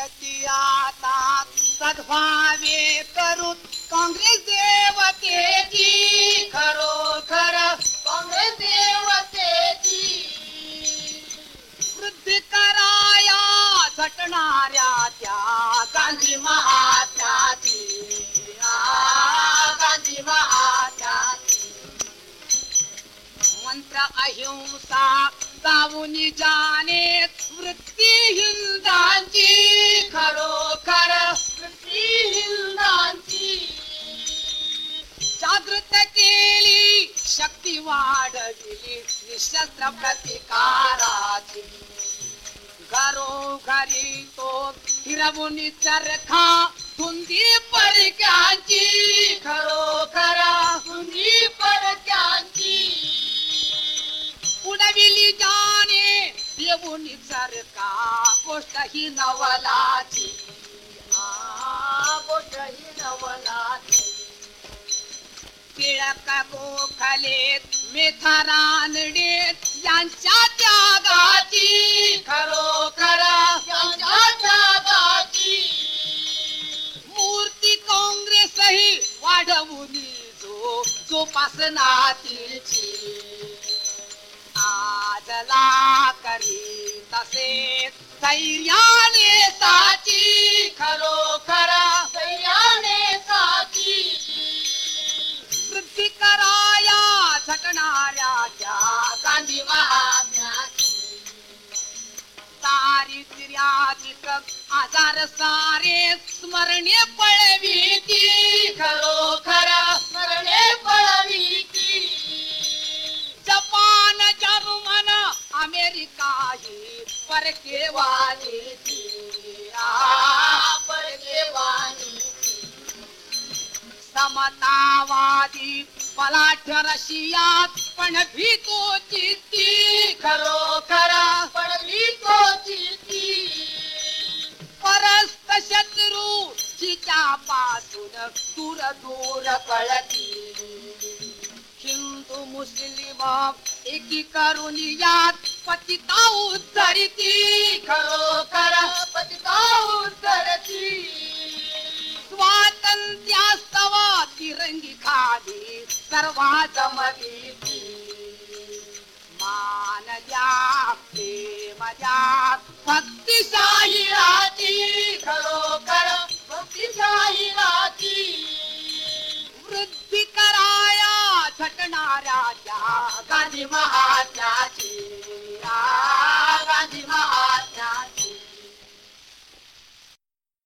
भारती आता सद्भावे करू काँग्रेस देवतेची खरो खर काँग्रेस देवतेची. वृद्ध कराया झटणाऱ्या त्या गांधी महात्याची गांधी महात्याची मंत्र अहिंसा जाऊन जाणे शक्ती वाढविली निशस्त्र प्रतिकाराची. घरोघरी तो फिरवून चरखा धुंदी परक्यांची खरोखर सुंदी पडक्यांची. उडविली जाणे देऊन चरका गोष्ट ही नवलाची. आ, गोष्टही नवलाची टिळक गोखलेत मेथा रानडेत यांच्या त्यागाची. खरोखर त्यागाची. मूर्ती काँग्रेसही वाढवून जो जोपासनातीलची आजला करी तसे धैर्याने साची. दारिद्र्याधिक आजार सारे स्मरणे पळविती खरोखर स्मरणे पळविती जपान, जर्मन अमेरिका ही परकेवाली परदेवानी समतावादी, पलाठ रशियात पण भीतो चित्ती दूर दूर हिंदू मुस्लिम एकी करून यात पतिता उद्धरिती. खरोखर पतिता उतरती स्वातंत्र्यास्तव तिरंगी खाली सर्वा जमली मान द्या प्रेम द्या भक्तिशाही गांधी महात्याची गांधी महा